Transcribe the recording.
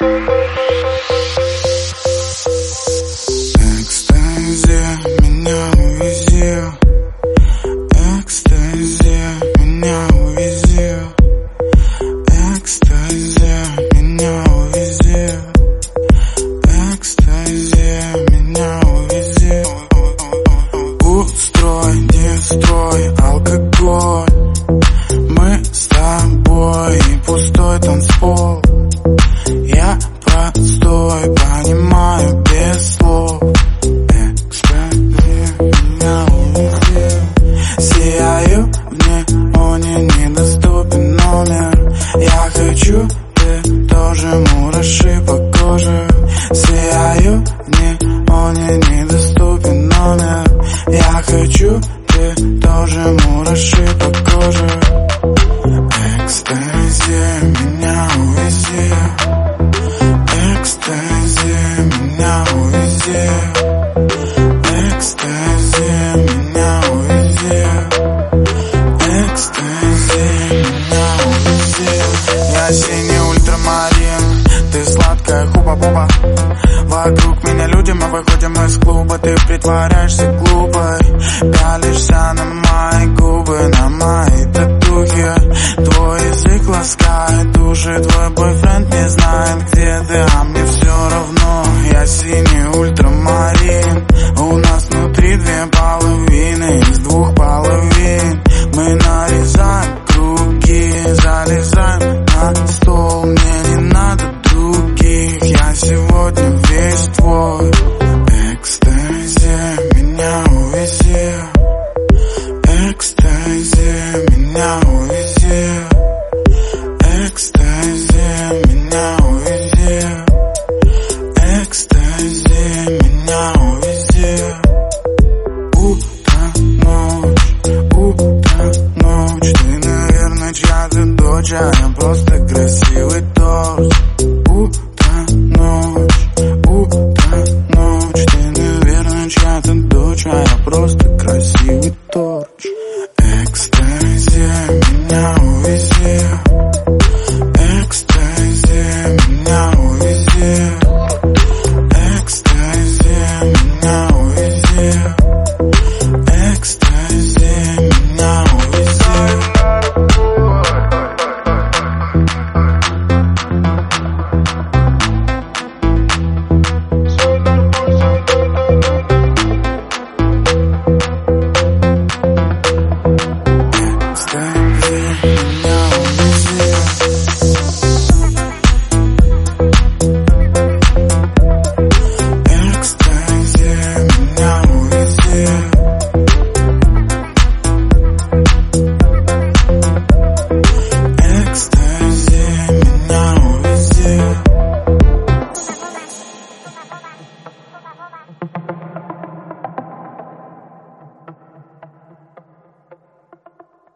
Экстази, меня увези. Экстази, меня увези. Экстази, меня увези. Экстази, меня увези. Устрой, не строй алкоголь. Мы с тобой пустой танцпол тобой понимаю без слов. Экспрессия меня увидел Сияю в неоне, недоступен номер. Я хочу, ты тоже мураши по коже. Сияю в неоне, недоступен номер. Я хочу, ты тоже мураши по коже ты сладкая хуба-буба. Вокруг меня люди, мы выходим из клуба. Ты притворяешься глупой Пялишься на мои губы, на мои татухи. Твой язык ласкает души Твой бойфренд не знает, где ты А мне все равно, я синий ультрамарин У нас Экстази, меня увези Экстази, меня увези Утонуть, утонуть Ты, наверное, чья-то дочь, а я просто красивый торт